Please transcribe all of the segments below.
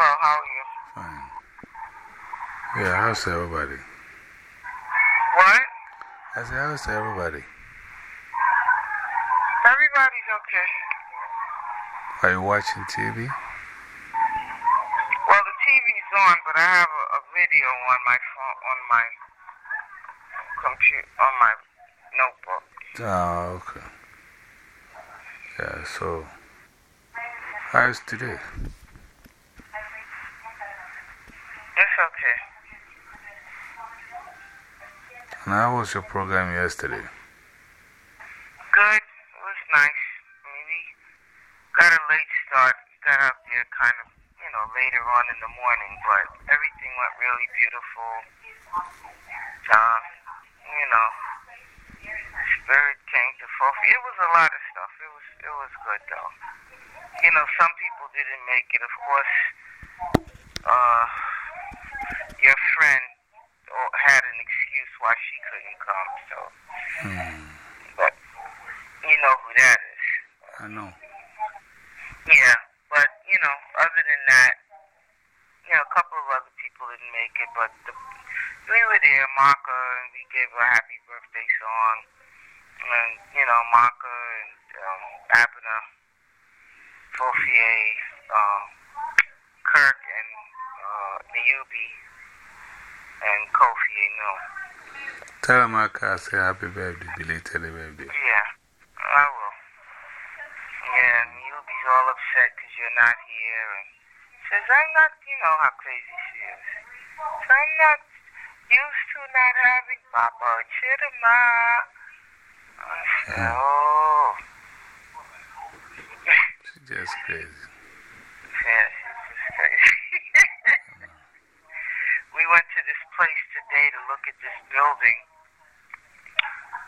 Hello, how are you? Fine. Yeah, how's everybody? What? I said, how's everybody? Everybody's okay. Are you watching TV? Well, the TV's on, but I have a, a video on my phone, on my computer, on my notebook. Oh, okay. Yeah, so, how's today? It's okay. And how was your program yesterday? Good. It was nice. I mean, we got a late start. We got out there kind of, you know, later on in the morning, but everything went really beautiful. Uh, you know, Spirit came to fulfill. It was a lot of stuff. It was, it was good though. You know, some people didn't make it. Of course, uh, your friend had an excuse why she couldn't come, so. Hmm. But you know who that is. I know. Yeah, but you know, other than that, you know, a couple of other people didn't make it, but the, we were there, Maka, and we gave her a happy birthday song, and you know, Maka and um, Abner, Fofier, um, Niyubi, and Kofi Anu. Tell him I can say happy birthday, belated birthday. Yeah, I will. Yeah, and you'll be all upset because you're not here. And says, I'm not, you know how crazy she is. So I'm not used to not having Papa. I said, Yeah. oh. She's just crazy. Yeah, she's just crazy. We went to this place today to look at this building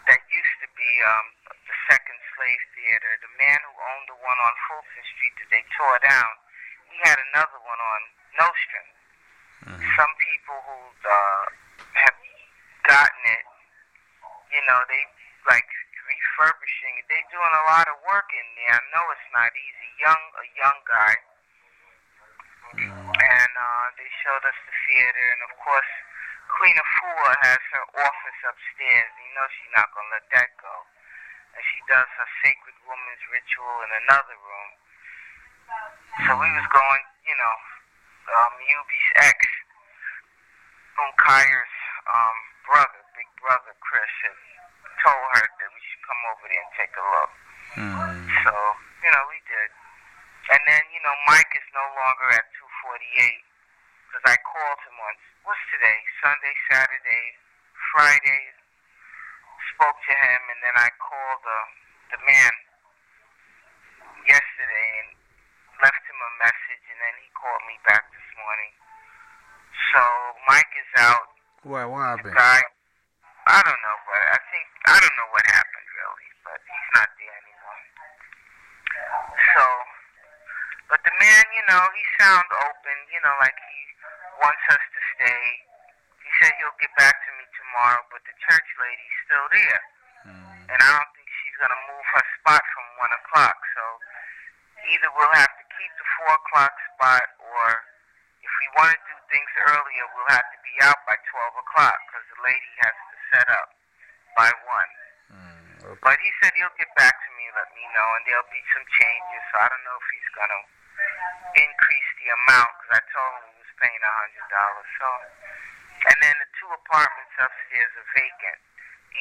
that used to be um, the Second Slave Theater. The man who owned the one on Fulton Street that they tore down, he had another one on Nostrand. Mhm. Some people who uh, have gotten it, you know, they like refurbishing it. They're doing a lot of work in there. I know it's not easy. Young, a young guy and uh, they showed us the theater, and of course, Queen Afua has her office upstairs. You know she's not gonna let that go, and she does her sacred woman's ritual in another room. So we was going, you know, um, Yubi's ex, Unkayer's um, brother, big brother Chris, had told her that we should come over there and take a look. Hmm. So, you know, we did. And then, you know, Mike is no longer at 248 because I called him once. What's today? Sunday, Saturday, Friday. Spoke to him, and then I called the, the man yesterday and left him a message, and then he called me back this morning. So Mike is out. Why, what The happened? guy, I don't know, but I think I don't know what happened really, but he's not there anymore. So, but the man, you know, he sound open, you know, like he wants us to stay. He said he'll get back to me tomorrow, but the church lady's still there, Hmm. and I don't think she's gonna move her spot from one o'clock. So, either we'll have to keep the four o'clock spot, or if we want to do things earlier, we'll have to be out by twelve o'clock because the lady has to set up by one. Hmm. Okay. But he said he'll get back to me, let me know, and there'll be some changes. So I don't know if he's gonna increase the amount because I told him he was paying a hundred dollars. So, and then the two apartments upstairs are vacant.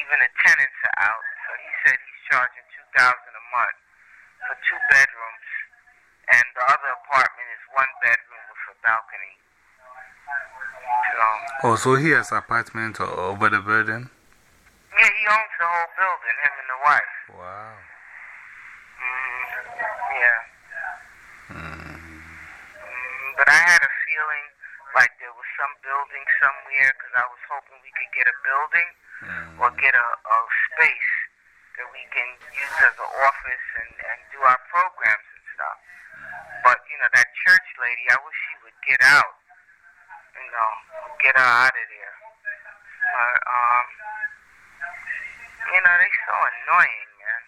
Even the tenants are out. So he said he's charging two thousand a month for two bedrooms, and the other apartment is one bedroom with a balcony. So, Oh, so he has apartment over the building? yeah, he owns the whole building, him and the wife. Wow. Mm, yeah. Hmm. Mm, but I had a feeling like there was some building somewhere because I was hoping we could get a building Hmm. or get a, a space that we can use as an office and, and do our programs and stuff. But, you know, that church lady, I wish she would get out. You know, get her out of there. But, um, you know, they so annoying, man.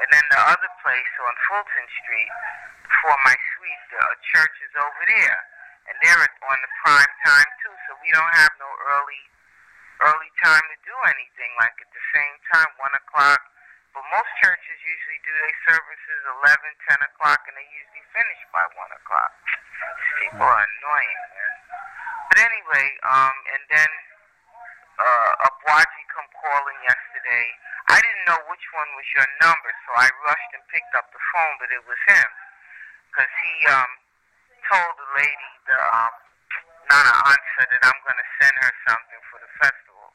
And then the other place on Fulton Street, before my suite, the church is over there. and they're on the prime time too. So we don't have no early early time to do anything like at the same time, one o'clock. But most churches usually do services 11, 10 o'clock, and they usually finish by one o'clock. People are annoying, man. But anyway, um, and then uh, Abwaji come calling yesterday. I didn't know which one was your number, so I rushed and picked up the phone, but it was him. Because he um, told the lady, the um, Nana Ansa, that I'm going to send her something for the festival.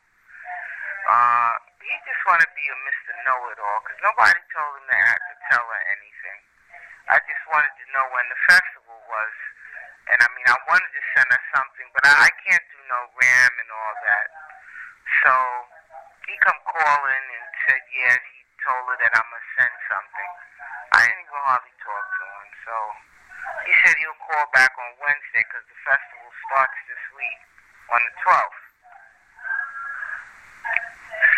Uh, he just want to be a Mr. Know-It-All, because nobody told him to, to tell her anything. I just wanted to know when the festival was. And I mean, I wanted to send her something, but I, I can't do no RAM and all that. So he come calling and said, yeah, he told her that I'm going to send something. I didn't even hardly talk to him. So he said he'll call back on Wednesday because the festival starts this week on the 12th.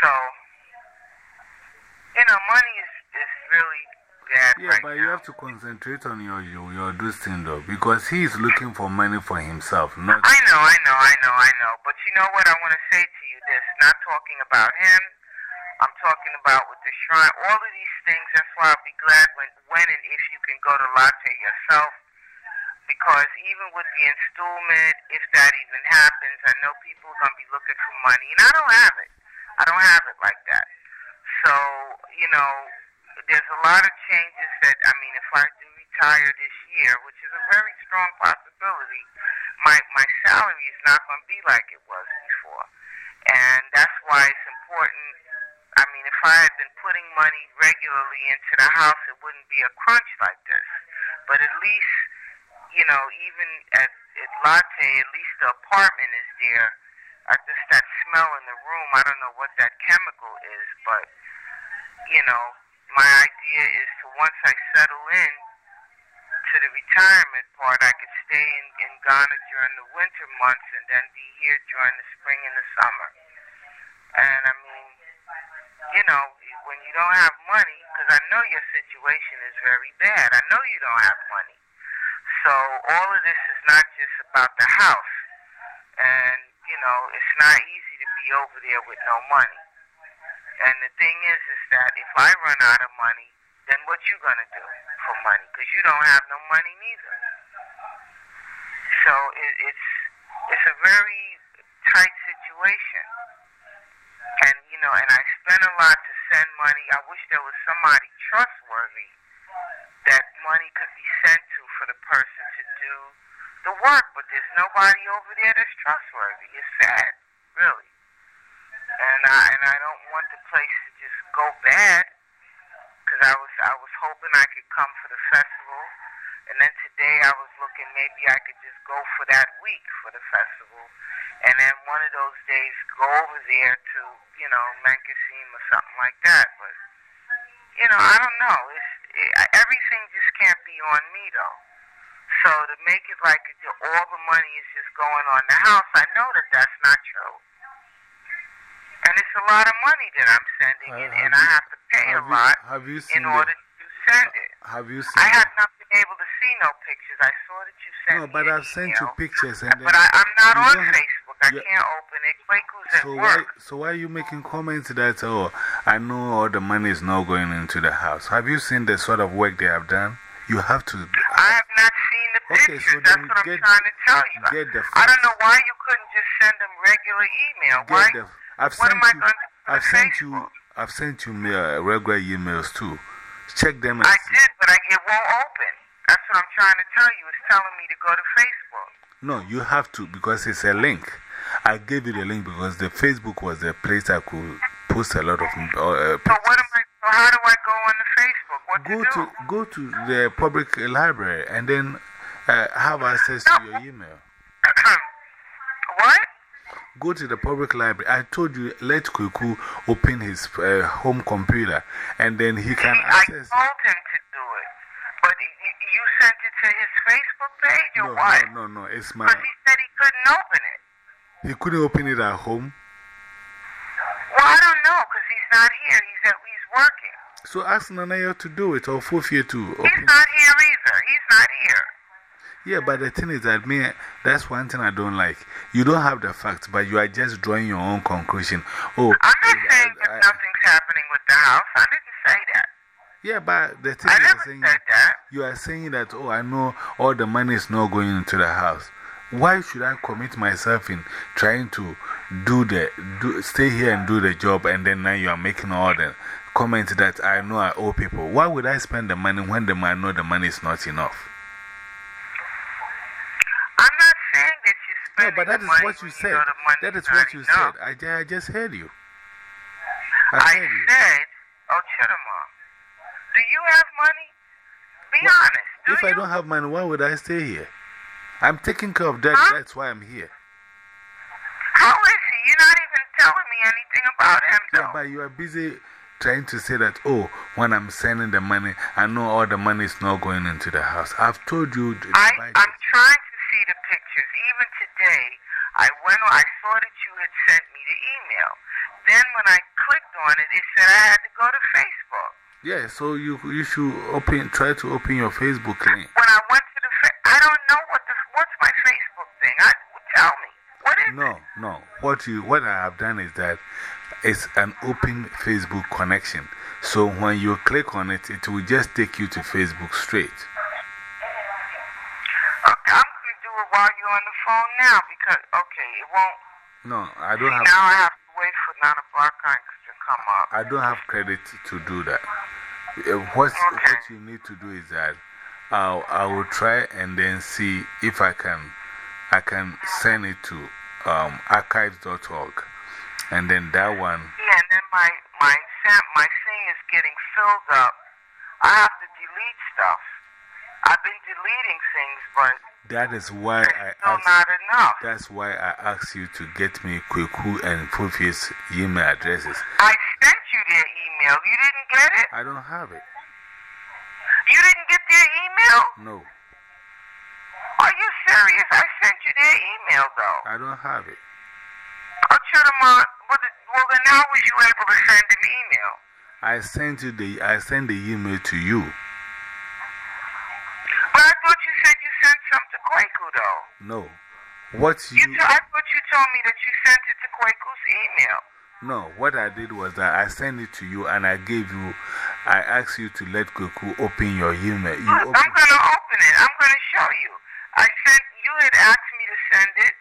So, you know, money is, is really bad Yeah, but you have to concentrate on your, your, your this thing though, because he is looking for money for himself, not. I know, I know, I know, I know. But you know what? I want to say to you this not talking about him. I'm talking about with the shrine. All of these things, that's why I'll be glad when, when and if you can go to Larteh yourself. Because even with the installment, if that even happens, I know people are going to be looking for money. And I don't have it. I don't have it like that. So, you know, there's a lot of changes that, I mean, if I do retire this year, which is a very strong possibility, my, my salary is not going to be like it was before. And that's why it's important. I mean, if I had been putting money regularly into the house, it wouldn't be a crunch like this. But at least, you know, even at, at Larteh, at least the apartment is there. I just that smell in the room. I don't know what that chemical is, but you know, my idea is to once I settle in to the retirement part, I could stay in, in Ghana during the winter months and then be here during the spring and the summer. And I mean, you know, when you don't have money, because I know your situation is very bad. I know you don't have money. So all of this is not just about the house. And, you know, it's not easy to be over there with no money. And the thing is, is that if I run out of money, then what you gonna do for money? Because you don't have no money neither. So it, it's it's a very tight situation. And you know, and I spend a lot to send money. I wish there was somebody trustworthy that money could be sent to for the person to do the work, but there's nobody over there that's trustworthy. It's sad, really. And I and I don't want place to just go bad because I was I was hoping I could come for the festival, and then today I was looking maybe I could just go for that week for the festival, and then one of those days go over there to you know Mankasim or something like that. But you know I don't know. It's it, everything just can't be on me though. So to make it like all the money is just going on the house, I know that that's not true. And it's a lot of money that I'm sending, Uh, and, have and I have to pay a you- lot have you in seen the- order to send it. Have you seen I the- have not been able to see no pictures. I saw that you sent No, but I've sent you pictures and then. But I, I'm not on Facebook. I you- can't open it. Quaku's at So why, work. so why are you making comments that, oh, I know all the money is not going into the house? Have you seen the sort of work they have done? You have to. I have not seen the Okay, pictures. so That's what I'm trying to tell you. I don't know why you couldn't just send them regular email. Get why? I've what sent am I you, going to do I've sent Facebook? you, I've sent you mail, regular emails too. Check them I see. did, but I, it won't open. That's what I'm trying to tell you. It's telling me to go to Facebook. No, you have to because it's a link. I gave you the link because the Facebook was the place I could post a lot of uh, So what am I? So how do I go on the Facebook? What Go to do? to, go to the public library and then uh, have access to your email. what? Go to the public library. I told you, let Kuku open his uh, home computer and then he can See, I access it. told him to do it, but you sent it to his Facebook page or No, what? no, no, no. It's my. Because he said he couldn't open it. He couldn't open it at home. Well, I don't know because he's not here. He's at he's working. So ask Nanaya to do it or Fufia to He's not here either. He's not here. Yeah, but the thing is that me, that's one thing I don't like. You don't have the facts, but you are just drawing your own conclusion. Oh, I'm not saying that nothing's happening with the house. I didn't say that. Yeah, but the thing I is never saying, said that. you are saying that, oh, I know all the money is not going into the house. Why should I commit myself in trying to do the, do, stay here and do the job, and then now you are making all the comments that I know I owe people? Why would I spend the money when the man know the money is not enough? I'm not saying that you're No, but that is what you said. know the money's That is what you said. I, I just heard you. I I heard you. said, oh, Chidama, do you have money? Be honest. Do If you? I don't have money, why would I stay here? I'm taking care of. Huh? That's why I'm here. How is he? You're not even telling me anything about him, Yeah, but you are busy trying to say that, oh, when I'm sending the money, I know all the money is not going into the house. I've told you. I. I'm trying to see the pictures. Even today, I went I saw that you had sent me the email. Then when I clicked on it, it said I had to go to Facebook. Yeah, so you, you should open, try to open your Facebook link. When I went to the, I don't know what the, what's my Facebook thing. I, tell me. What is No, it? no. What, you, what I have done is that it's an open Facebook connection. So when you click on it, it will just take you to Facebook straight. Okay, I'm going to do it while you're on the phone now because, okay, it won't. No, I don't have. now I have to wait for Nana Barkines to come up. I don't have credit to do that. What's, Okay. What you need to do is that I'll, I will try and then see if I can, I can send it to um, archives.org. And then that one, Yeah, and then my, my, my thing is getting filled up. I have to delete stuff. I've been deleting things, but that is why I asked, not enough. that's why I asked you to get me Kweku and Fufi's email addresses. I sent you their email. You didn't get it? I don't have it. You didn't get their email? No, Are you serious? I sent you their email, though. I don't have it. Oh, Chudamont, well, the- well, then how was you able to send an email? I sent you the, I sent the email to you. But I thought you said you sent some to Kwaku, though. No. What You you, I thought you told me that you sent it to Kwaku's email. No, what I did was that I sent it to you and I gave you, I asked you to let Kweku open your email. You I'm going to open it. I'm going to show you. I sent, you had asked me to send it,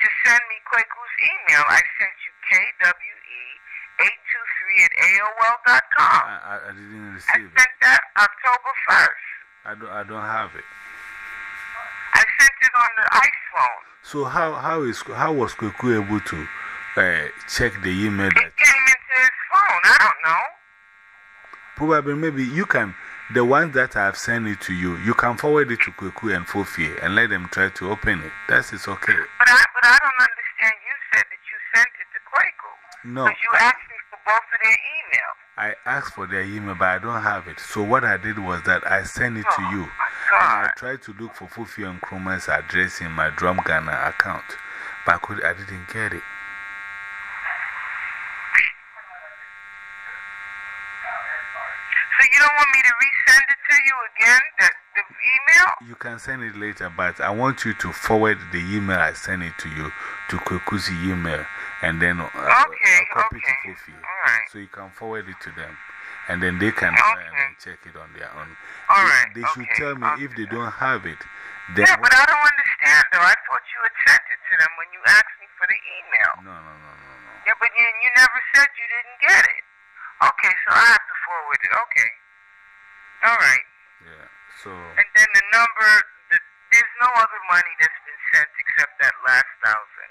to send me Kwaku's email. I sent you KWE823 at AOL.com. I, I, I didn't I receive it. sent that October 1st. I don't, I don't have it. I sent it on the iPhone. So, how, how, is, how was Kweku able to uh, check the email It that came into his phone. I don't know. probably maybe you can, the ones that I have sent it to you, you can forward it to Kweku and Fofi and let them try to open it. That is it's okay. But I, but I don't understand. You said that you sent it to Kwaku. No, Because you asked me for both of their emails. I asked for their email, but I don't have it. So, what I did was that I sent it to you. And I tried to look for Fufi and Kruma's address in my Drum Ghana account, but I, could, I didn't get it. So you don't want me to resend it to you again, the, the email? You can send it later, but I want you to forward the email I sent it to you to Kweku's email and then uh, Okay, uh, copy okay. to Fufi. Alright. So you can forward it to them and then they can try and Okay. check it on their own. All They- right, They should tell me if they don't have it. Then Yeah, but I don't understand though. I thought you had sent it to them when you asked me for the email. no, no, no, no, no. Yeah, but you, you never said you didn't get it. Okay, so I have to forward it. Okay. All right. Yeah. So, And then the number, the, there's no other money that's been sent except that last thousand.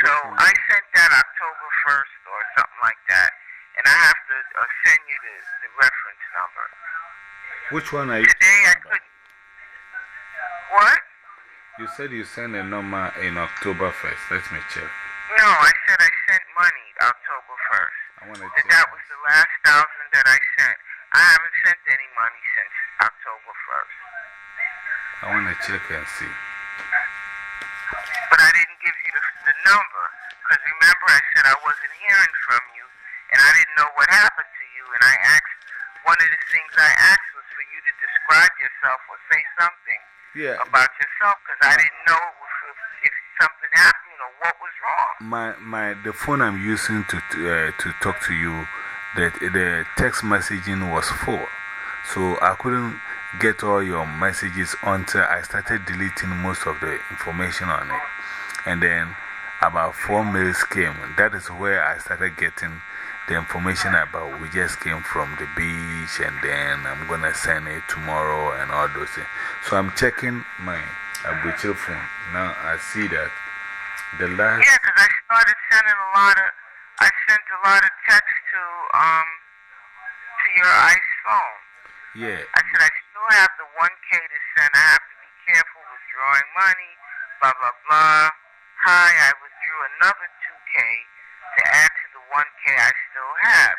So. I sent that October 1st or something like that. And I have to uh, send you the, the reference number. which one are you? Today I couldn't. What? You said you sent a number in October 1st. Let me check. No, I said I sent money October 1st. I want to check. that was the last thousand that I sent. I haven't sent any money since October 1st. I want to check and see. Yeah. about yourself because I didn't know if, if something happened or what was wrong. My, my, the phone I'm using to, uh, to talk to you, the, the text messaging was full. So I couldn't get all your messages until I started deleting most of the information on it. And then about four mails came. That is where I started getting the information about we just came from the beach and then I'm going to send it tomorrow and all those things. So I'm checking my Abuchi phone. Now I see that the last. Yeah, because I started sending a lot of, I sent a lot of text to, um, to your ICE phone. Yeah. I said, I still have the 1K to send. I have to be careful withdrawing money, blah, blah, blah. Hi, I withdrew another 2K to add 1K I still have.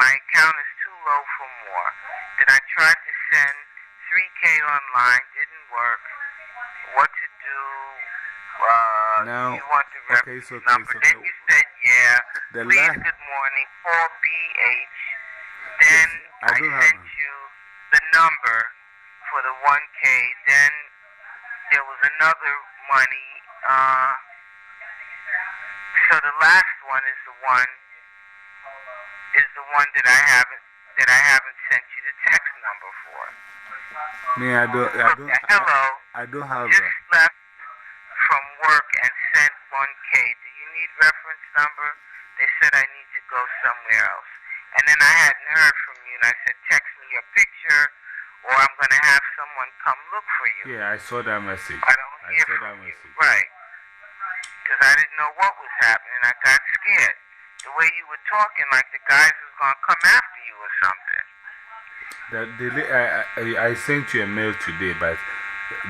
My account is too low for more. Then I tried to send 3K online, didn't work. What to do? Uh, Now, you want the okay, so- okay, number? so- then you said, yeah. The Please, good morning, Paul BH. Then I I, sent you the number for the 1K. Then there was another money. Uh, so the last one is the one is the one that I haven't that I haven't sent you the text number for. Me, I don't, I don't, Okay, hello. I, I don't have Just a. left from work and sent 1K. Do you need reference number? They said I need to go somewhere else. And then I hadn't heard from you, and I said, text me your picture, or I'm going to have someone come look for you. Yeah, I saw that message. I don't I hear saw from that you. Right. Because I didn't know what was happening. I got scared. The way you were talking, like the guys was going to come after you or something. The, the, I, I, I sent you a mail today, but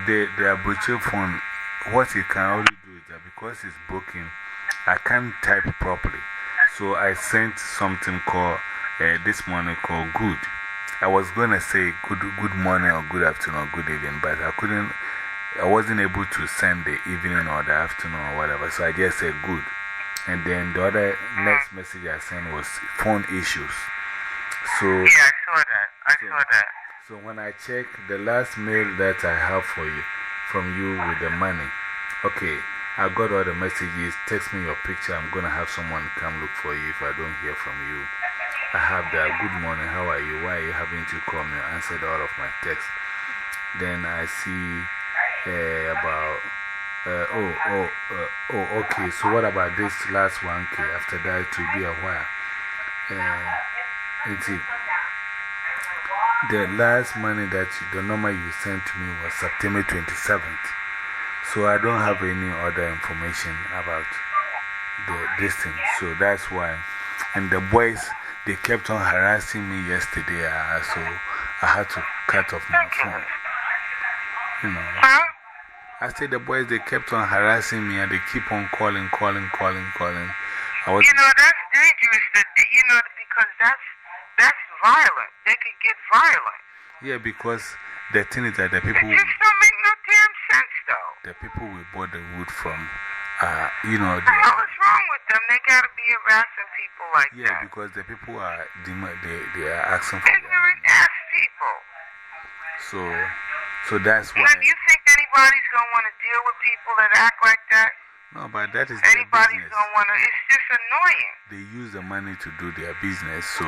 the, the Abuchi phone, what you can only do is that because it's broken, I can't type properly. So I sent something called uh, this morning called good. I was going to say good, good morning or good afternoon or good evening, but I couldn't, I wasn't able to send the evening or the afternoon or whatever. So I just said good. And then the other next message I sent was phone issues. So. Yeah, I saw that. I So- saw that. So when I check the last mail that I have for you, from you with the money, okay, I got all the messages. Text me your picture. I'm going to have someone come look for you if I don't hear from you. I have that. Good morning. How are you? Why are you having to call me? I answered all of my texts. Then I see uh, about, uh, oh, oh, uh, oh, okay. So what about this last 1K? After that, it will be a while. Uh, it's it. The last money that you, the number you sent to me was September 27th. So I don't have any other information about the, this thing. So that's why. And the boys, they kept on harassing me yesterday. Uh, so I had to cut off my phone. You know. I said the boys, they kept on harassing me and they keep on calling, calling, calling, calling. I was. You know, that's dangerous, that, you know, because that's, that's violent. They could get violent. Yeah, because the thing is that the It people. just don't make no damn sense, though. the people we bought the wood from, uh, you know, the hell is wrong with them? They gotta be harassing people like yeah, that. Yeah, because the people are, they, they are asking for Ignorant ass people. So, so that's why. you think anybody's gonna wanna deal with people that act like that? No, but that is Anybody's gonna wanna, it's just annoying. They use the money to do their business, so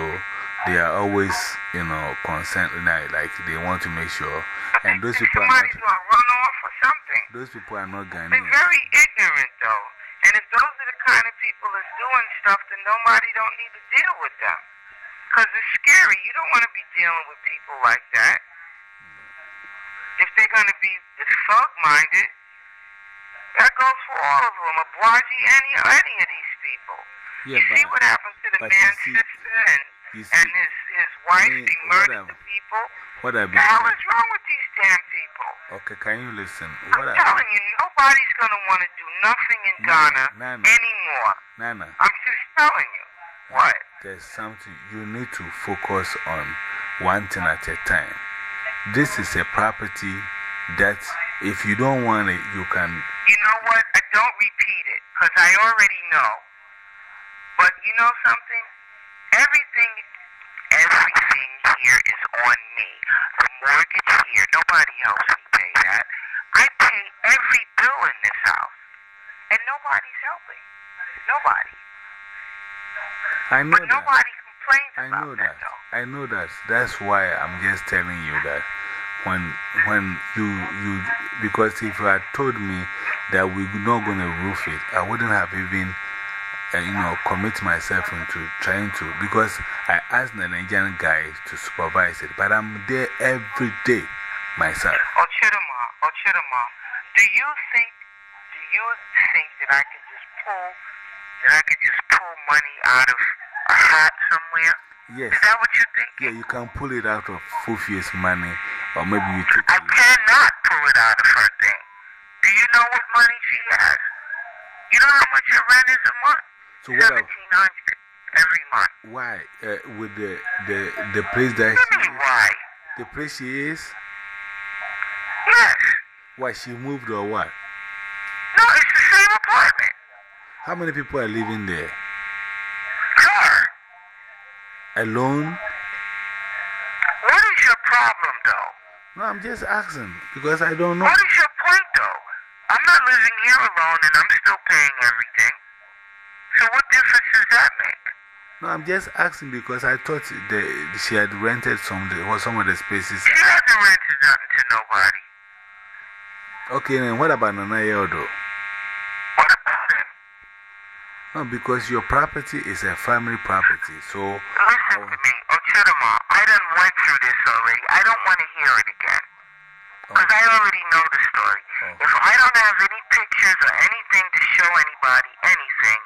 they are always, you know, concerned, like, like they want to make sure. And those people are not, gonna run off or something. those people are not They're very ignorant, though. And if those are the kind of people that's doing stuff, then nobody don't need to deal with them. Because it's scary. You don't want to be dealing with people like that. If they're going to be thug-minded, that goes for all of them. Abwaji, any, any of these people. Yeah, you see what happened to the man's see- sister and, see, and his, his wife? me, He murdered the people. what the hell is wrong with these damn people? Okay, can you listen? What I'm I, telling you, nobody's going to want to do nothing in Ghana no. anymore. Nana, I'm just telling you. What? there's something you need to focus on one thing at a time. This is a property that if you don't want it, you can. You know what? I don't repeat it because I already know. But you know something? Everything everything here is on me. The mortgage here, nobody helps me pay that. I pay every bill in this house, and nobody's helping. Nobody. I know But that. nobody I know that, that. I know that. That's why I'm just telling you that when when you you because if you had told me that we're not going to roof it, I wouldn't have even uh, you know commit myself into trying to because I asked the Nigerian guy to supervise it, but I'm there every day myself. Chidama, oh, do you think, do you think that I can just pull, that I can just pull money out of a hat somewhere? Yes. Is that what you think? Yeah, you can pull it out of Fufi's money, or maybe you take I it. cannot pull it out of her thing. Do you know what money she has? You know how much her rent is a month? So what? I, Seventeen hundred every month. why uh, with the the the place that What she mean why? the place she is? Yes. Why she moved or what? No, it's the same apartment. How many people are living there? Alone? What is your problem, though? No, I'm just asking because I don't know. What is your point, though? I'm not living here alone and I'm still paying everything. So what difference does that make? No, I'm just asking because I thought the, she had rented some, the- some of the spaces. She hasn't rented nothing to nobody. Okay, then what about Nana Yodo? What about him? No, because your property is a family property. So, Listen to me, Ochidama. I done went through this already. I don't want to hear it again. Because I already know the story. Oh. If I don't have any pictures or anything to show anybody anything,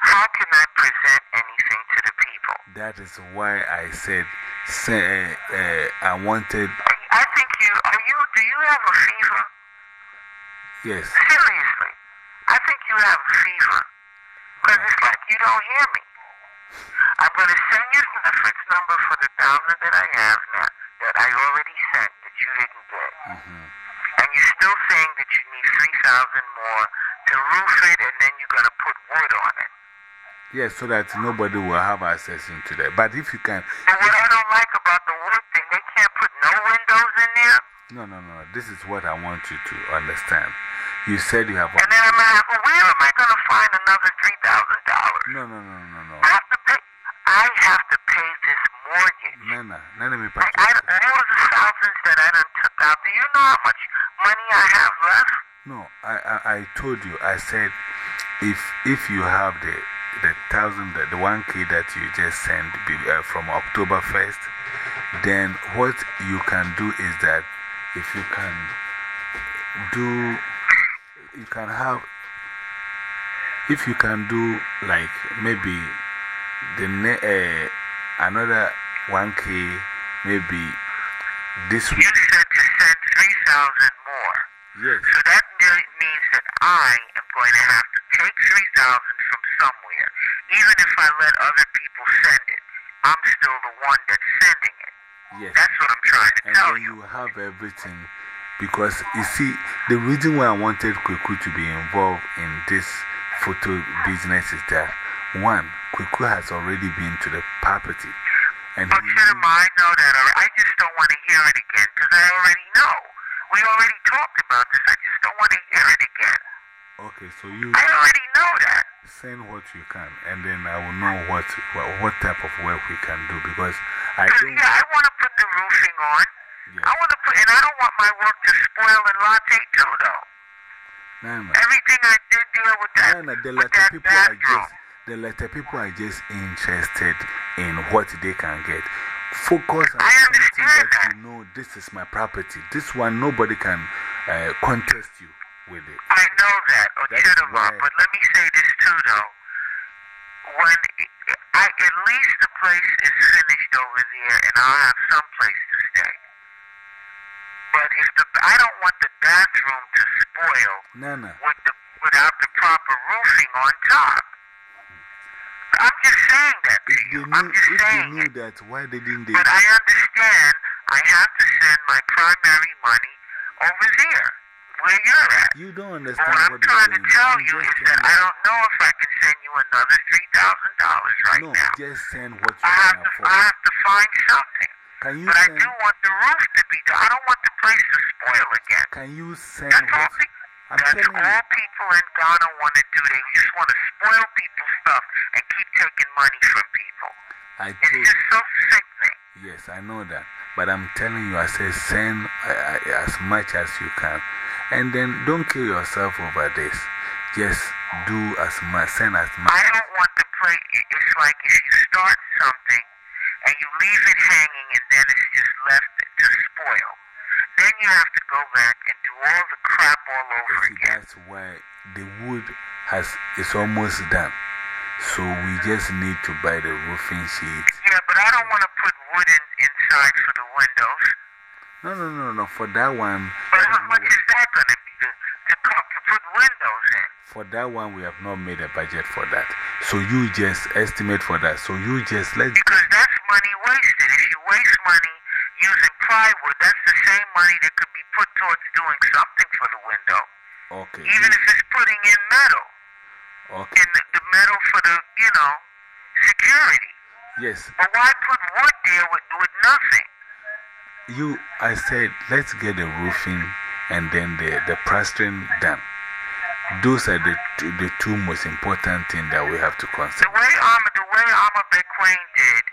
how can I present anything to the people? that is why I said say, uh, uh, I wanted, I think you, are you, do you have a fever? yes. Seriously. I think you have a fever. Because it's like you don't hear me. I'm going to send you the reference number for the thousand that I have now, that I already sent, that you didn't get. -hmm. And you're still saying that you need 3000 more to roof it, and then you're going to put wood on it. Yes, so that nobody will have access into that. But if you can, And what I don't like about the wood thing, they can't put no windows in there. no, no, no, this is what I want you to understand. You said you have. And No, no, no, no, no. I have to pay. I have to pay this mortgage. Nana, Nana, me Like, I, all of the thousands that I done took out. Do you know how much money I have left? No, I, I, I told you, I said, if, if you have the, the thousand, the, the 1K that you just sent uh, from October 1st, then what you can do is that if you can do, you can have, if you can do like maybe the ne uh, another 1K, maybe this week. You said to send 3000 more. Yes. So that means that I am going to have to take 3000 from somewhere. Even if I let other people send it, I'm still the one that's sending it. Yes. That's what I'm trying to And tell you. you have everything. Because you see, the reason why I wanted Kweku to be involved in this photo business is that one, Kweku has already been to the property. And But he, I know that. already. I just don't want to hear it again because I already know. We already talked about this. I just don't want to hear it again. okay, so you I already know that. send what you can, and then I will know what, what, what type of work we can do. Because I don't. yeah, I want to put the roofing on. Yeah. I want to put, and I don't want my work to spoil in Larteh too, though. Everything I did deal with that, Nana, the letter people are just. The letter people are just interested in what they can get. Focus on I something understand that that. you know this is my property. This one, nobody can uh, contest you with it. I know that, That's Ochidama, but let me say this too, though. When I, at least the place is finished over there, and I'll have some place to stay. But if the, I don't want the bathroom to spoil Nana, with the, without the proper roofing on top. I'm just saying that to if you. they I'm knew, just if saying knew it. that, why didn't they? But I understand I have to send my primary money over there, where you're at. You don't But understand what I'm what trying to tell You you is that I don't know if I can send you you another $3,000 right no, now. just send what you I have, to, afford. I have to find something. Can you But I do want the roof to be done. I don't want the place to spoil again. can you send That's all, pe- I'm that's telling you, all people in Ghana want to do. They just want to spoil people's stuff and keep taking money from people. I It's told just so sickening. Yes, I know that. But I'm telling you, I say send uh, as much as you can. And then don't kill yourself over this. Just do as much, send as much. I don't want to play. It's like if you start something and you leave it hanging and then it's just left to spoil. Then you have to go back and do all the crap all over See, again. that's why the wood has, is almost done. So we just need to buy the roofing sheet. Yeah, but I don't want to put wood in, inside for the windows. No, no, no, no. For that one, But how much is that going to be to, to, to put windows in? for that one, we have not made a budget for that. So you just estimate for that. So you just let Because that's plywood, that's the same money that could be put towards doing something for the window. Okay. Even if it's putting in metal. Okay. In the, the metal for the, you know, security. Yes. But why put wood there with, with nothing? You, I said, let's get the roofing and then the, the plastering done. Those are the, the two most important things that we have to consider. The way Alma, the way Alma McQueen did,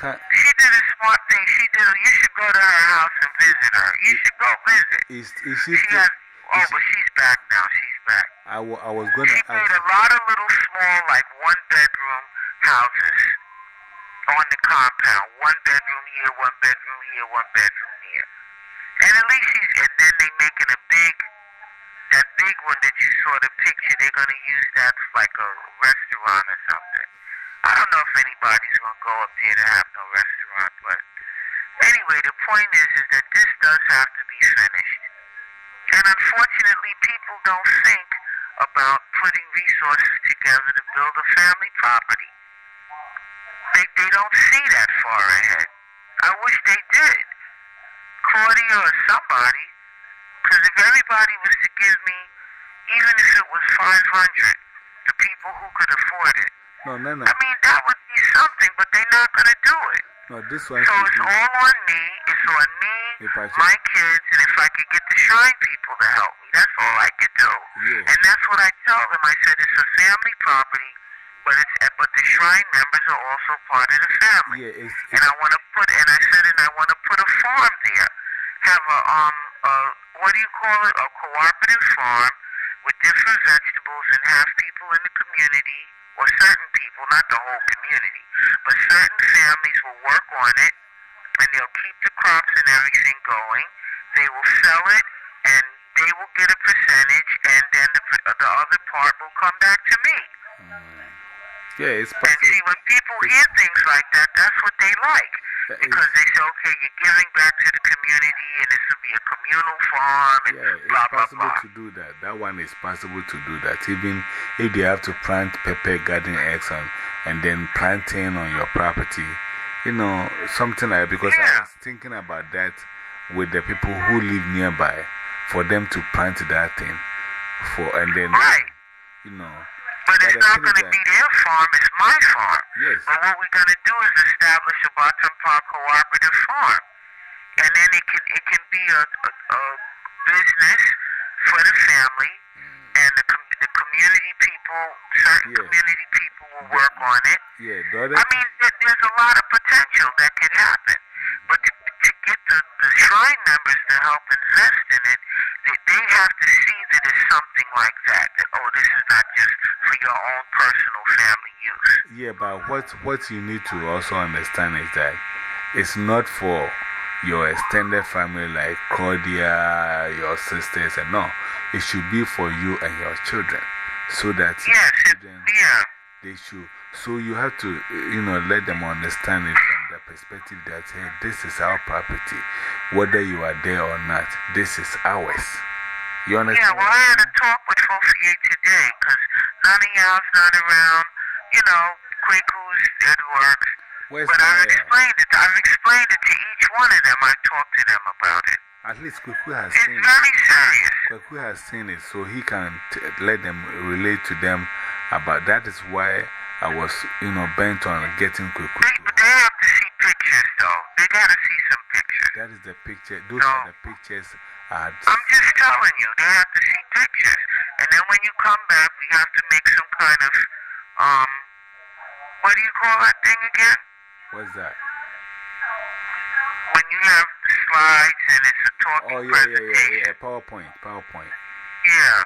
Can, she did a smart thing. She did, a, you should go to her house and visit her. You should go visit. is, is she, She has, oh, but she's back now. She's back. I, I was going to She made a lot of little small, like one bedroom houses on the compound. One bedroom here, one bedroom here, one bedroom here. And at least she's, and then they making a big, that big one that you saw the picture, they're going to use that for like a restaurant or something. I don't know if anybody's going to go up there to have no restaurant, but anyway, the point is, is that this does have to be finished. And unfortunately, people don't think about putting resources together to build a family property. They, they don't see that far ahead. I wish they did. Claudia or somebody, because if everybody was to give me, even if it was 500, the people who could afford it, no, no, no, I mean, that would be something, but they're not going to do it. no, this one So it's be, all on me. It's on me, If I should- my kids, and if I could get the shrine people to help me, that's all I could do. Yeah. And that's what I tell them. I said it's a family property, but it's but the shrine members are also part of the family. yeah, it's, And I want to put, and I said, and I want to put a farm there. Have a um, a, what do you call it? A cooperative farm with different vegetables, and have people in the community, or certain people, not the whole community, but certain families will work on it, and they'll keep the crops and everything going. They will sell it, and they will get a percentage, and then the, the other part will come back to me. Mm. Yeah, it's possible. And possible. see, when people hear things like that, that's what they like. Because they say, okay, you're giving back to the community, and this will be a communal farm, and Yeah, it's blah, blah, possible blah. to do that. That one is possible to do that. Even if they have to plant pepper garden eggs on and then planting on your property, you know, something like Because I was thinking about that with the people who live nearby for them to plant that thing. For, and then, Right. you know, But it's not going to be their farm, it's my farm. yes. But what we're going to do is establish a bottom park cooperative farm. And then it can, it can be a, a, a business for the family, and the, com the community people, certain Yeah. community people will work on it. Yeah, the other I mean, there, there's a lot of potential that could happen. But to get the, the shrine members to help invest in it, they, they have to see that it's something like that. That, oh, this is not just for your own personal family use. Yeah, but what, what you need to also understand is that it's not for your extended family like Claudia, your sisters, and no. It should be for you and your children. So that Yes, children, yeah. they should. So you have to, you know, let them understand it perspective that, hey, this is our property. Whether you are there or not, this is ours. You understand? Yeah, well, I had a talk with Fofier today because none of y'all's not around. You know, Quaku's at work. Where's But I've explained it. I've explained it to each one of them. I've talked to them about it. At least Kuku has It's seen it. very serious. Kwaku has seen it, so he can let them relate to them, But that is why I was, you know, bent on getting quick. They, they have to see pictures, though. They got to see some pictures. That is the picture. Those are the pictures. I'm just telling you, they have to see pictures. And then when you come back, we have to make some kind of, um, what do you call that thing again? What's that? When you have slides and it's a talking Oh, yeah, yeah, yeah, yeah. PowerPoint, PowerPoint. Yeah.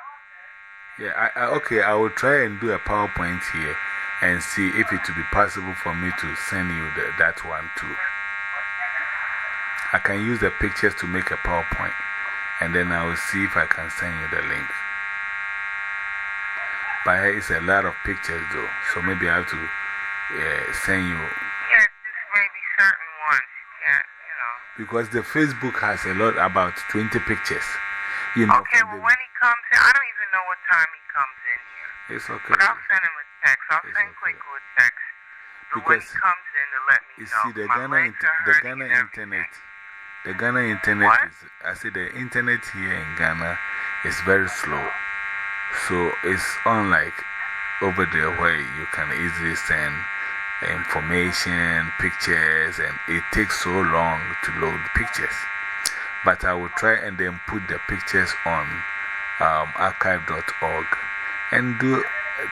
Yeah, I, I, okay, I will try and do a PowerPoint here and see if it will be possible for me to send you the, that one too. I can use the pictures to make a PowerPoint and then I will see if I can send you the link. But it's a lot of pictures though, so maybe I have to uh, send you. Yeah, just maybe certain ones you can't, you know. Because the Facebook has a lot, about 20 pictures. You know, okay, well, when he comes in, I don't even know what time he comes in here. It's okay. But I'll send him. I'll send. Quick a text. But because when he comes in let me you know. see, the My Ghana, the Ghana internet, everything. the Ghana internet What? is, I say the internet here in Ghana is very slow. So it's unlike over there where you can easily send information, pictures, and it takes so long to load pictures. But I will try and then put the pictures on um, archive.org and do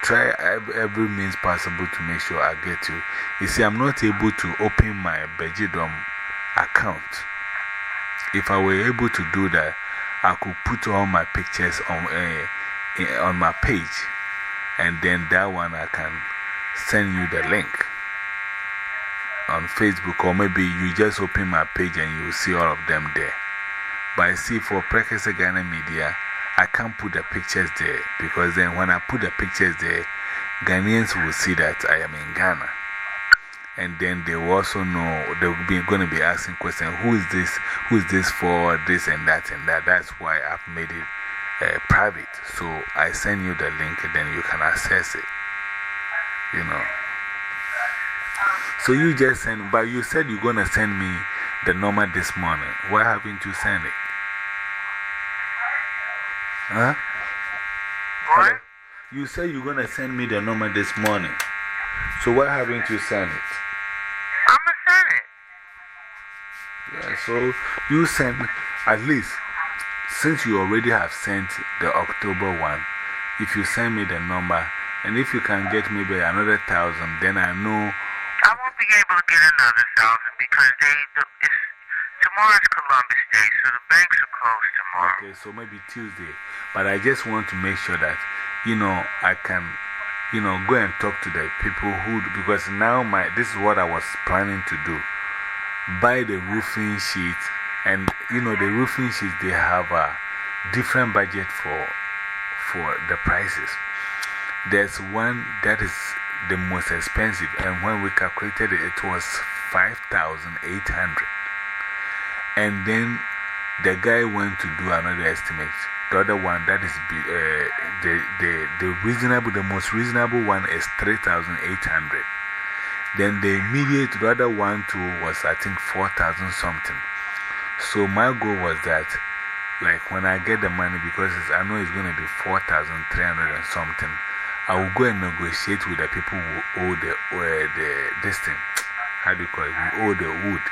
try every means possible to make sure I get you. You see, I'm not able to open my Begidom account. If I were able to do that, I could put all my pictures on, uh, on my page, and then that one I can send you the link on Facebook, or maybe you just open my page and you see all of them there. But I see for Prekese Ghana Media, I can't put the pictures there because then when I put the pictures there, Ghanaians will see that I am in Ghana. And then they will also know, they will be going to be asking questions who is this, who is this for, this and that and that. That's why I've made it uh, private. So I send you the link and then you can access it. You know. So you just send, but you said you're going to send me the number this morning. Why haven't you sent it? Huh? What? You said you're going to send me the number this morning. So why haven't you sent it? I'm going to send it. Yeah, so you send, at least, since you already have sent the October one, if you send me the number, and if you can get maybe another thousand, then I know. I won't be able to get another thousand because they, the, it's, tomorrow's Columbus Day, so the banks are closed tomorrow. Okay, so maybe Tuesday. But I just want to make sure that, you know, I can, you know, go and talk to the people who, because now my, this is what I was planning to do. Buy the roofing sheet, and, you know, the roofing sheets, they have a different budget for, for the prices. There's one that is the most expensive, and when we calculated it, it was 5,800. And then the guy went to do another estimate. The other one, that is uh, the, the, the reasonable, the most reasonable one is 3,800. Then the immediate, the other one too was, I think, 4,000 something. So my goal was that, like, when I get the money, because I know it's going to be 4,300 and something, I will go and negotiate with the people who owe the, uh, the, this thing. How do you call it? We owe the wood.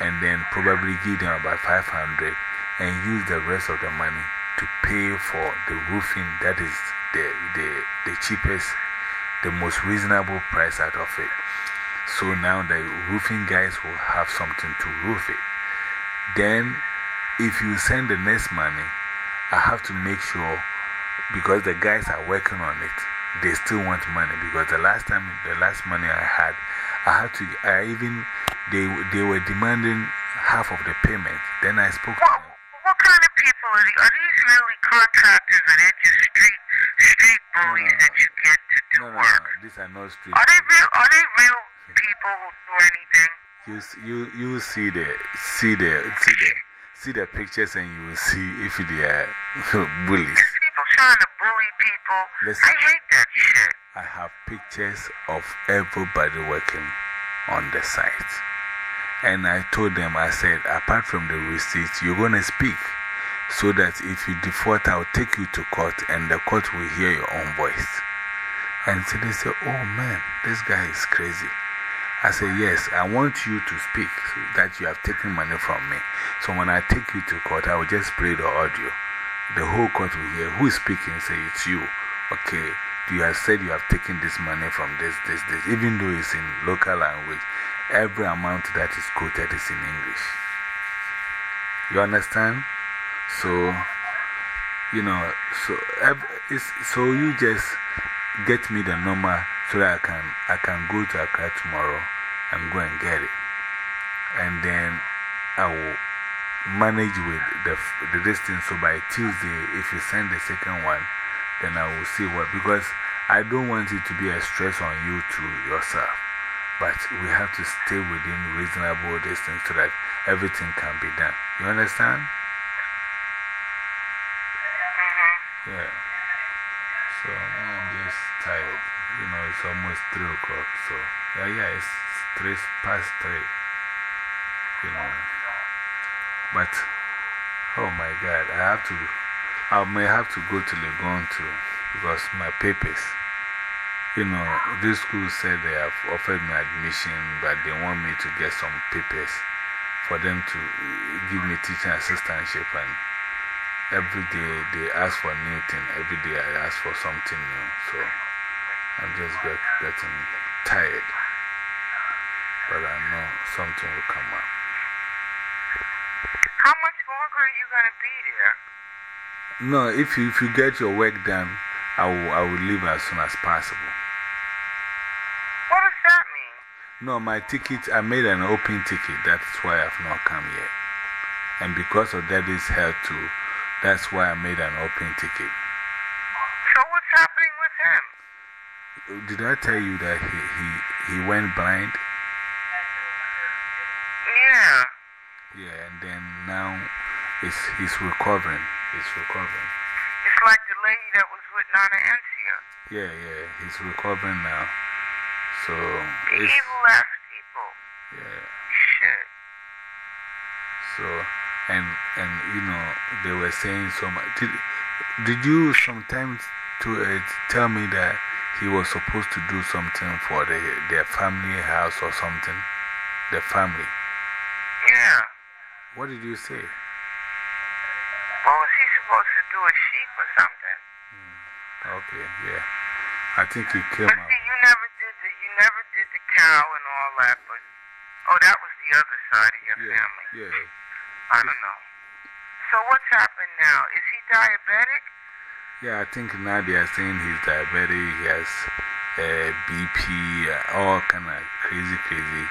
And then probably give them about 500 and use the rest of the money to pay for the roofing that is the, the, the cheapest, the most reasonable price out of it. So now the roofing guys will have something to roof it. Then, if you send the next money, I have to make sure because the guys are working on it, they still want money. Because the last time, the last money I had, I had to, I even, they, they were demanding half of the payment. Then I spoke to What, them. what kind of people are these? Are these really contractors or they're just street, street bullies no. that you get to do No, work? no, these are not street. Are they real, are they real people who do anything? You, you, you see the, see the, see the, see the pictures and you will see if they are bullies. Trying to bully people. Listen. I hate that shit. I have pictures of everybody working on the site. And I told them, I said, apart from the receipts, you're going to speak. So that if you default, I'll take you to court and the court will hear your own voice. And so they say, oh man, this guy is crazy. I say, yes, I want you to speak that you have taken money from me. So when I take you to court, I will just play the audio. The whole court will hear who is speaking, say, it's you. Okay, you have said you have taken this money from this, this, this, even though it's in local language. Every amount that is quoted is in English. You understand? So, you know, so, so you just get me the number so that I can, I can go to Accra tomorrow and go and get it. And then I will manage with the, the distance. So by Tuesday, if you send the second one, then I will see what. Because I don't want it to be a stress on you to yourself. But we have to stay within reasonable distance so that everything can be done. You understand? -hmm. Yeah. So I'm just tired. You know, it's almost 3 o'clock. So, yeah, yeah, it's 3 past 3. You know. But, oh my God, I have to, I may have to go to Legon too because my papers. You know, this school said they have offered me admission, but they want me to get some papers for them to give me teaching assistantship and every day they ask for new thing. Every day I ask for something new. So I'm just get, getting tired. But I know something will come up. How much longer are you going to be there? No, if you, if you get your work done, I will, I will leave as soon as possible. What does that mean? No, my ticket, I made an open ticket. That's why I've not come yet. And because of daddy's health too, that's why I made an open ticket. So what's happening with him? Did I tell you that he, he, he went blind? Yeah. Yeah, and then now it's, he's recovering. He's recovering. It's like the lady that was with Nana Ancia. Yeah, yeah, he's recovering now. So. The evil ass people. Yeah. Shit. So and, and you know, they were saying so much. Did, did you sometimes to, uh, tell me that he was supposed to do something for the, their family house or something? The family? Yeah. What did you say? What was he supposed to do? A sheep or something? Okay, yeah. I think he came but out. see, you never did the, you never did the cow and all that, but, oh, that was the other side of your yeah, family. Yeah. I don't know. So what's happened now? Is he diabetic? Yeah, I think now they are saying he's diabetic, he has uh, BP, uh, all kind of crazy, crazy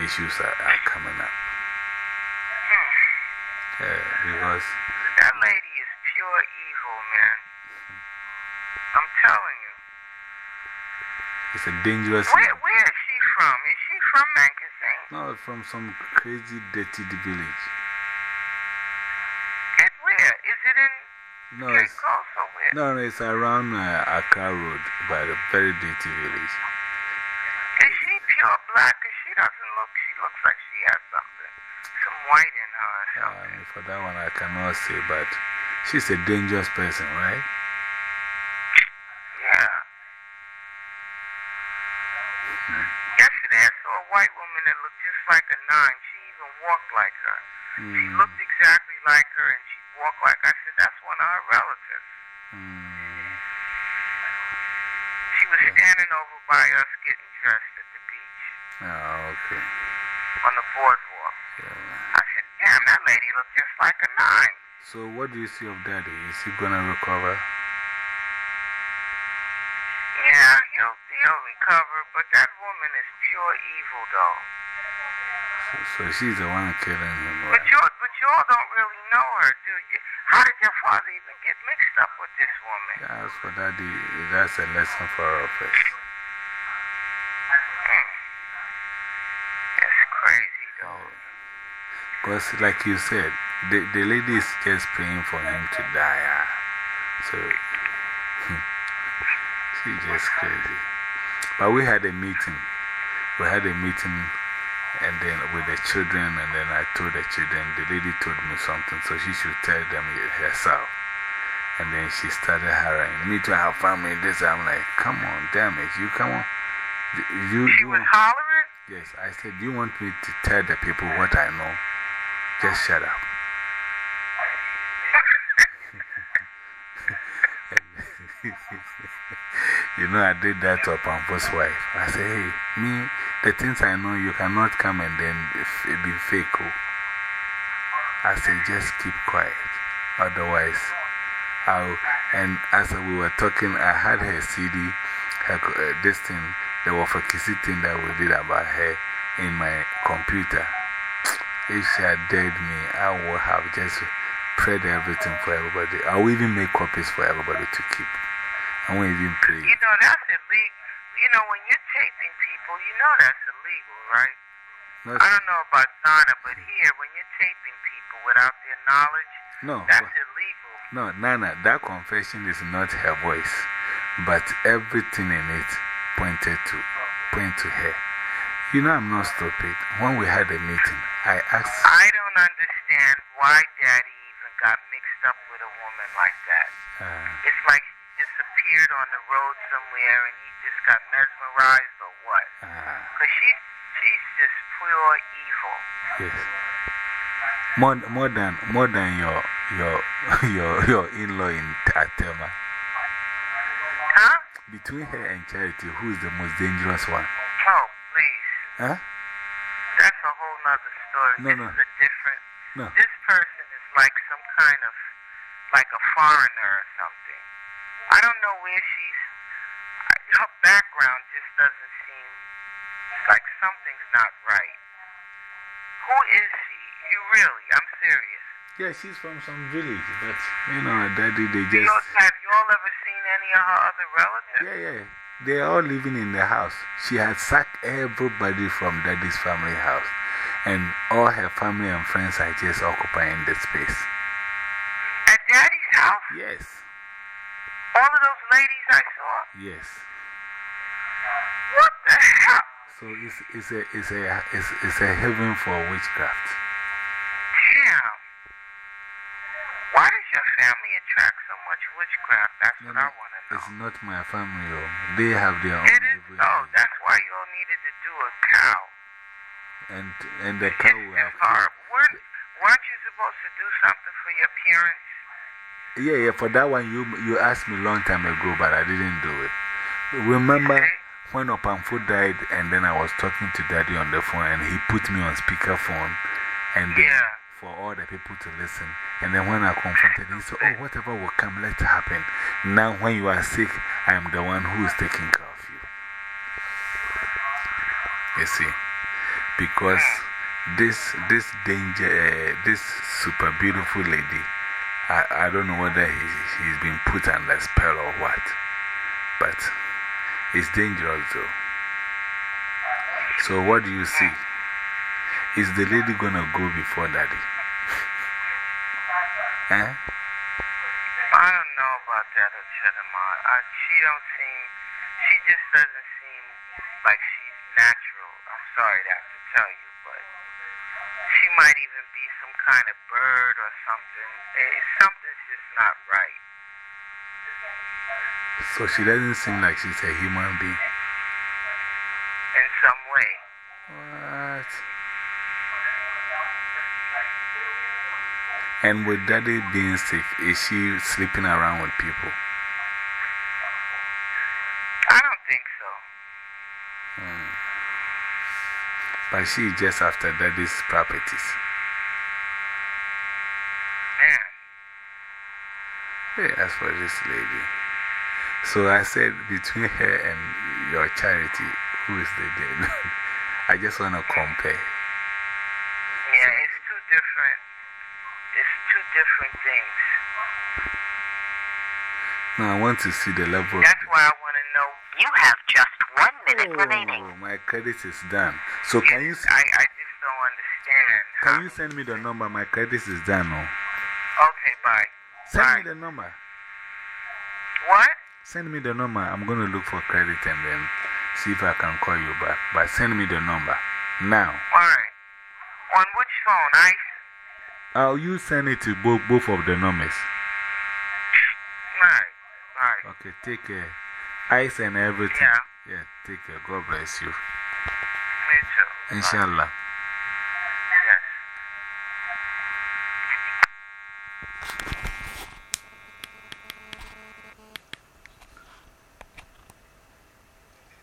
issues are, are coming up. Hmm. Yeah, because. That lady is pure evil, man. I'm telling you. It's a dangerous. Where, where is she from? Is she from Mankessim? No, from some crazy, dirty village. And where? Is it in No, it's, Coast no, it's around uh, Accra Road by the very dirty village. Is she pure black? Because she doesn't look, she looks like she has something, some white in her something. Um, for that one, I cannot say, but she's a dangerous person, right? Yeah. Yesterday I saw a white woman that looked just like a nine. She even walked like her. She Mm, looked exactly like her and she walked like I said, that's one of her relatives. mm, She was standing over by us getting dressed at the beach oh, okay. on the boardwalk. Yeah. I said, damn, that lady looked just like a nine. So, what do you see of daddy? Is he gonna recover? Yeah, he'll, he'll recover, but that woman is pure evil, though. So, so she's the one killing him, But right? you but y'all don't really know her, do you? How did your father even get mixed up with this woman? As for daddy, that's a lesson for all of us. Hmm. That's crazy, though. Because, like you said, the, the lady is just praying for him to die. ah. So, she's just crazy. But we had a meeting. We had a meeting and then with the children, and then I told the children, the lady told me something, so she should tell them herself. And then she started haranguing me to her family. This, I'm like, come on, damn it, you come on. You, she you was hollering? Yes, I said, Do you want me to tell the people what I know? Just shut up. you know, I did that to Pampo's wife. I said, Hey, me, the things I know, you cannot come and then be fake. Oh. I said, Just keep quiet. Otherwise, I'll. And as we were talking, I had her CD, her, uh, this thing, the Wafakisi thing that we did about her in my computer. If she had dared me, I would have just prayed everything for everybody. I will even make copies for everybody to keep. I won't even pray. You know, that's illegal. You know, when you're taping people, you know that's illegal, right? No, I don't know about Ghana, but here, when you're taping people without their knowledge, no, that's illegal. No, Nana, that confession is not her voice, but everything in it pointed to, point to her. You know, I'm not stupid. When we had a meeting, I asked. I don't understand why Daddy even got mixed up with a woman like that. Uh. It's like she disappeared on the road somewhere and he just got mesmerized or what? Because uh. she, she's just pure evil. Yes. More, more, than, more than your, your, your, your in law in Atema. Huh? Between her and Charity, who is the most dangerous one? Oh, please. Huh? That's a whole nother story. No, this no. is a different. No. This person is like some kind of, like a foreigner or something. I don't know where she's. Her background just doesn't seem like something's not right. Who is she? You really? I'm serious. Yeah, she's from some village, but you know, daddy, they just. have you all ever seen any of her other relatives? Yeah, yeah. They are all living in the house. She had sacked everybody from daddy's family house. And all her family and friends are just occupying the space. At daddy's house? Yes. All of those ladies I saw? Yes. What the hell? So it's, it's, a, it's, a, it's, it's a heaven for witchcraft. Damn. Why does your family attract so much witchcraft? That's what I want to know. It's not my family. Oh. They have their own. It is Oh, That's why you all needed to do a cow. And, and the cow will have. Weren't, weren't you supposed to do something for your parents? Yeah, yeah, for that one, you, you asked me a long time ago, but I didn't do it. Remember when Opamfo died, and then I was talking to daddy on the phone, and he put me on speakerphone, and then for all the people to listen. And then when I confronted him, he said, Oh, whatever will come, let it happen. Now, when you are sick, I am the one who is taking care of you. You see, because this, this danger, uh, this super beautiful lady, I, I don't know whether he, he's been put under spell or what, but it's dangerous though. So, what do you see? Is the lady gonna go before daddy? huh? I don't know about that, Chedama. She don't seem, she just doesn't seem like she's natural. I'm sorry to have to tell you, but she might even be some kind of bird or something. Eh, just not right. So she doesn't seem like she's a human being? In some way. What? And with daddy being sick, is she sleeping around with people? I don't think so. Hmm. But she just after daddy's properties. Man. Hey, as for this lady. So I said, between her and your charity, who is the dead? I just want to compare. Yeah, it's two different it's two different things. Now, I want to see the level. That's why I want to know. You have just one minute oh, remaining. My credit is done. So, can you. I, I just don't understand. Can you send me the number? My credit is done. Oh. Send bye. me the number. What? Send me the number. I'm going to look for credit and then see if I can call you back. But send me the number now. Alright. On which phone? I I'll you send it to both, both of the numbers. Right, right. Okay, take care. Ice and everything. Yeah. Yeah, take care. God bless you. Me too. Inshallah.